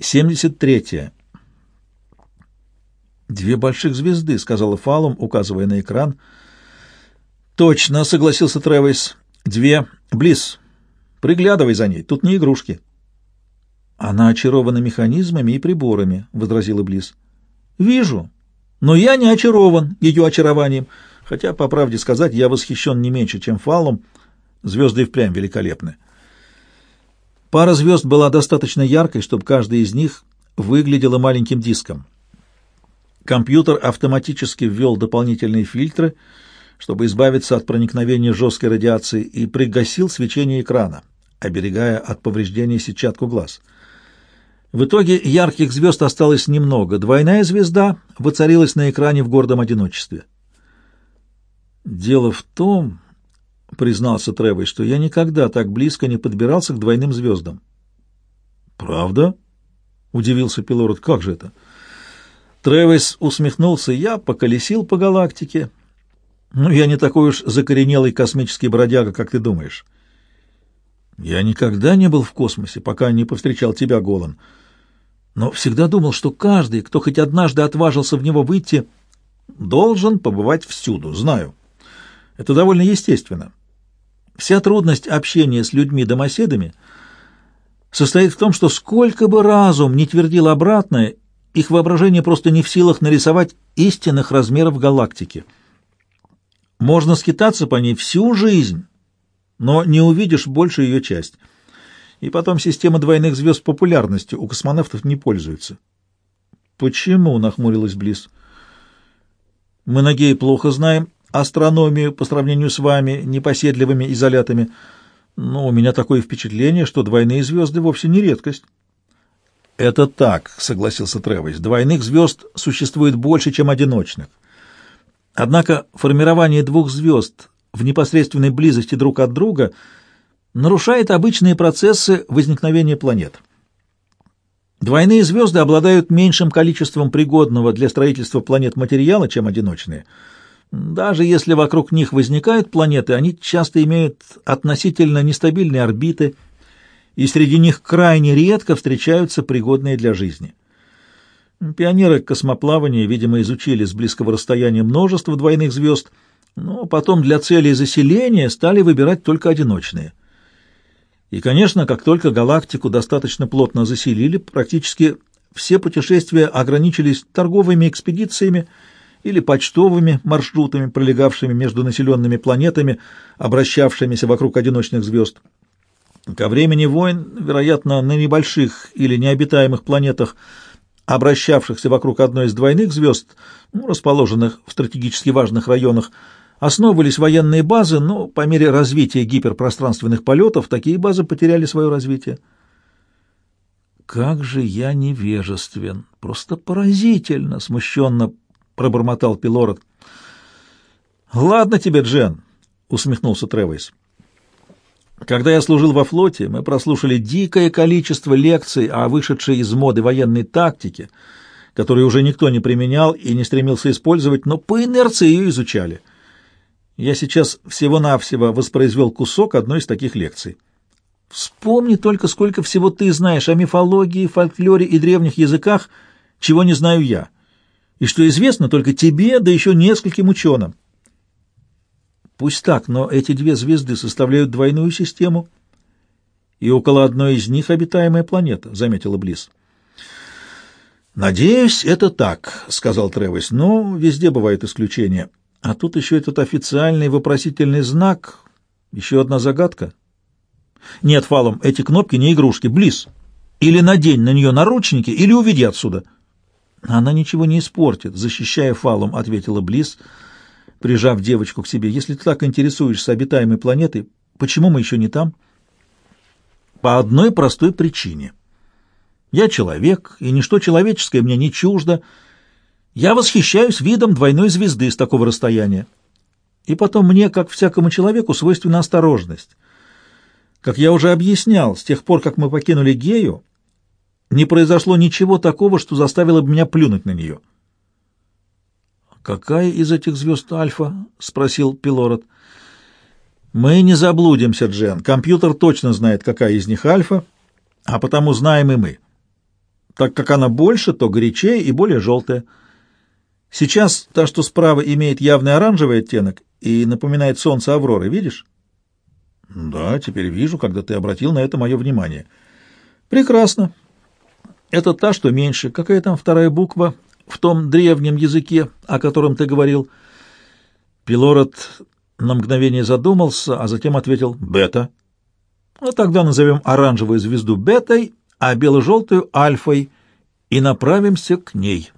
73. «Две больших звезды», — сказала Фалум, указывая на экран. «Точно», — согласился Тревис. «Две. Близ. Приглядывай за ней, тут не игрушки». «Она очарована механизмами и приборами», — возразила Близ. «Вижу. Но я не очарован ее очарованием, хотя, по правде сказать, я восхищен не меньше, чем Фалум. Звезды впрямь великолепны». Пара звезд была достаточно яркой, чтобы каждая из них выглядела маленьким диском. Компьютер автоматически ввел дополнительные фильтры, чтобы избавиться от проникновения жесткой радиации, и пригасил свечение экрана, оберегая от повреждения сетчатку глаз. В итоге ярких звезд осталось немного. Двойная звезда воцарилась на экране в гордом одиночестве. Дело в том, — признался Тревой, — что я никогда так близко не подбирался к двойным звездам. — Правда? — удивился Пилород. — Как же это? Тревис усмехнулся. — Я поколесил по галактике. Ну, я не такой уж закоренелый космический бродяга, как ты думаешь. Я никогда не был в космосе, пока не повстречал тебя, Голан. Но всегда думал, что каждый, кто хоть однажды отважился в него выйти, должен побывать всюду, знаю. Это довольно естественно. Вся трудность общения с людьми-домоседами состоит в том, что сколько бы разум не твердил обратное, их воображение просто не в силах нарисовать истинных размеров галактики. Можно скитаться по ней всю жизнь, но не увидишь больше ее часть. И потом система двойных звезд популярностью у космонавтов не пользуется. «Почему?» — нахмурилась Близ. «Мы гей плохо знаем, астрономию по сравнению с вами, непоседливыми изолятами, но у меня такое впечатление, что двойные звезды вовсе не редкость. «Это так», — согласился Тревис. «Двойных звезд существует больше, чем одиночных. Однако формирование двух звезд в непосредственной близости друг от друга нарушает обычные процессы возникновения планет. Двойные звезды обладают меньшим количеством пригодного для строительства планет материала, чем одиночные — даже если вокруг них возникают планеты, они часто имеют относительно нестабильные орбиты, и среди них крайне редко встречаются пригодные для жизни. Пионеры космоплавания, видимо, изучили с близкого расстояния множество двойных звезд, но потом для целей заселения стали выбирать только одиночные. И, конечно, как только галактику достаточно плотно заселили, практически все путешествия ограничились торговыми экспедициями, или почтовыми маршрутами, пролегавшими между населенными планетами, обращавшимися вокруг одиночных звезд. Ко времени войн, вероятно, на небольших или необитаемых планетах, обращавшихся вокруг одной из двойных звезд, ну, расположенных в стратегически важных районах, основывались военные базы, но по мере развития гиперпространственных полетов такие базы потеряли свое развитие. «Как же я невежествен! Просто поразительно!» — смущенно пробормотал Пилород. «Ладно тебе, Джен», — усмехнулся Тревойс. «Когда я служил во флоте, мы прослушали дикое количество лекций о вышедшей из моды военной тактике, которую уже никто не применял и не стремился использовать, но по инерции ее изучали. Я сейчас всего-навсего воспроизвел кусок одной из таких лекций. Вспомни только, сколько всего ты знаешь о мифологии, фольклоре и древних языках, чего не знаю я» и что известно только тебе, да еще нескольким ученым. Пусть так, но эти две звезды составляют двойную систему, и около одной из них обитаемая планета, — заметила Близ. «Надеюсь, это так», — сказал Тревис, — «но везде бывают исключения. А тут еще этот официальный вопросительный знак, еще одна загадка». «Нет, Фалом, эти кнопки не игрушки, Близ. Или надень на нее наручники, или уведи отсюда». Она ничего не испортит, защищая фалом, ответила Близ, прижав девочку к себе. Если ты так интересуешься обитаемой планетой, почему мы еще не там? По одной простой причине. Я человек, и ничто человеческое мне не чуждо. Я восхищаюсь видом двойной звезды с такого расстояния. И потом мне, как всякому человеку, свойственна осторожность. Как я уже объяснял, с тех пор, как мы покинули Гею, не произошло ничего такого, что заставило бы меня плюнуть на нее. «Какая из этих звезд Альфа?» — спросил Пилород. «Мы не заблудимся, Джен. Компьютер точно знает, какая из них Альфа, а потому знаем и мы». Так как она больше, то горячее и более желтая. Сейчас та, что справа, имеет явный оранжевый оттенок и напоминает солнце Авроры, видишь? Да, теперь вижу, когда ты обратил на это мое внимание. Прекрасно. Это та, что меньше. Какая там вторая буква в том древнем языке, о котором ты говорил? Пилород на мгновение задумался, а затем ответил «бета». Ну, тогда назовем оранжевую звезду бетой, а бело-желтую — альфой, и направимся к ней.